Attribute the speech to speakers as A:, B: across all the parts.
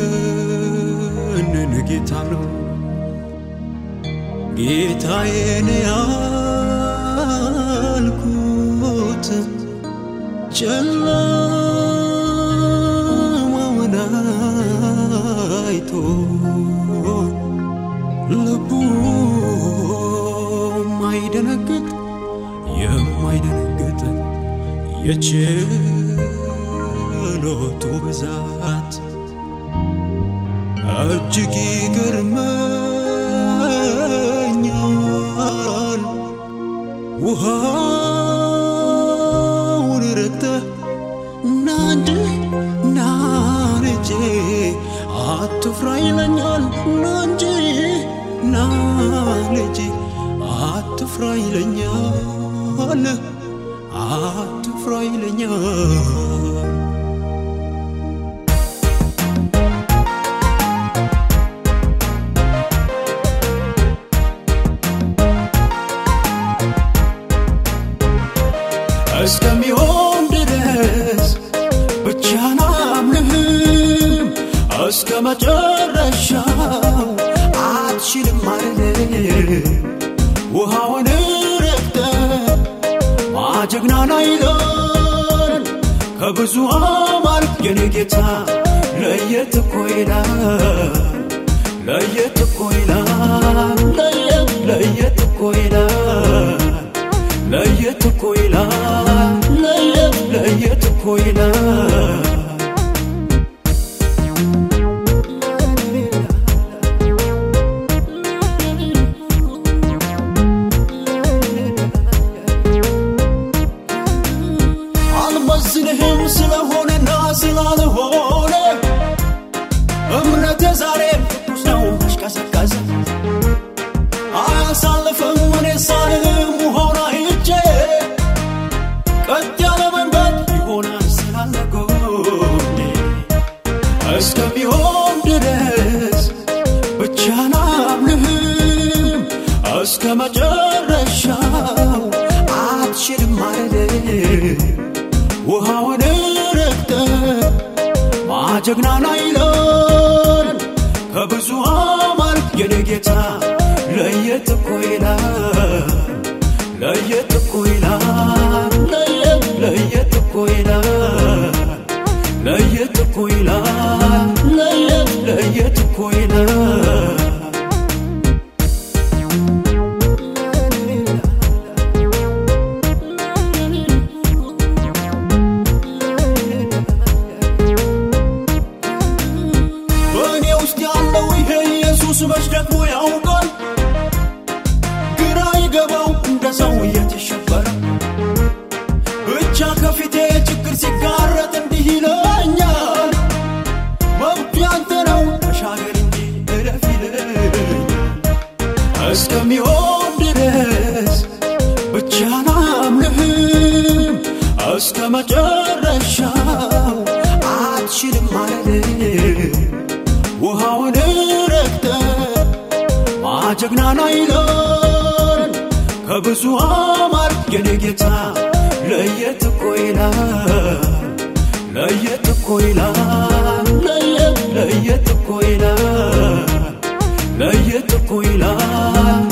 A: ይህንን ጌታ ነው። ጌታዬን ያልኩት ጨለማውን አይቶ ልቡ የማይደነግጥ የማይደነግጥ የችሎቱ ብዛት እጅግ ይገርመኛል። ውሃውን ረግጠህ ና እንጂ ና ልጄ አትፍራ ይለኛል። ና እንጂ ና ልጄ አትፍራ ይለኛል። አትፍራ ይለኛል። እስከሚሆን ድረስ ብቻህን አምልህም እስከ መጨረሻው አትችልም አልልም ውሃውን ረግጠ ማጀግናና ይላል ከብዙ አማር የኔ ለየት እኮ ይላል ለየት እኮ ይላል አልመዝንህም ስለሆነና ስላልሆነ እምነቴ ዛሬም ቅዱስ ነው አሽቀዘቀዘ አያሳልፍም እኔ ሳልልም ውሃውን አይቼ ቀጥ ያለ መንገድ ይሆናል ስላለ እስከሚሆን ድረስ ብቻህን አምልህም እስከ መጨረሻው አትችልም አልልም ማጀግናና ይላል ከብዙ አማር የኔ ጌታ ለየት እኮ ይላል ለየት እየተሸበረ ብቻ ከፊቴ ችግር ሲጋረጥ እንዲህ ይለኛል። መብቱ ያንተ ነው ተሻገር እንጂ እለፍ ይለኛል። እስከሚሆን ድረስ ብቻህን አምልህም እስከ መጨረሻው አትችልም አልልም ውሃውን ረግጠ ማጀግናና ይላል ከብዙ አማር የኔ ጌታ ለየት እኮ ይላል ለየት እኮ ይላል ለየት እኮ ይላል ለየት እኮ ይላል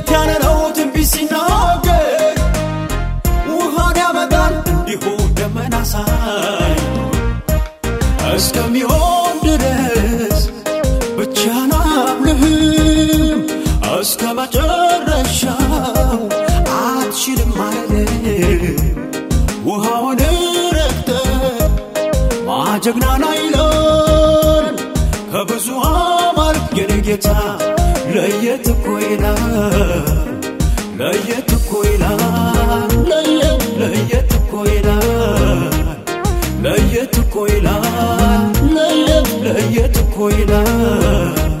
A: ለየት ያለ ነው። ትንቢት ሲናገር ውሃን ያመጣል እንዲሁ ደመና እስከሚሆን ድረስ ብቻህን አምልህም እስከ መጨረሻው አትችልም አልልም ውሃውን ረግጠ ማጀግናና ይላል ከብዙ አማር የኔ ጌታ ለየት እኮ ይላል ለየት እኮ ይላል ለየት እኮ ይላል ለየት እኮ ይላል ለየት እኮ ይላል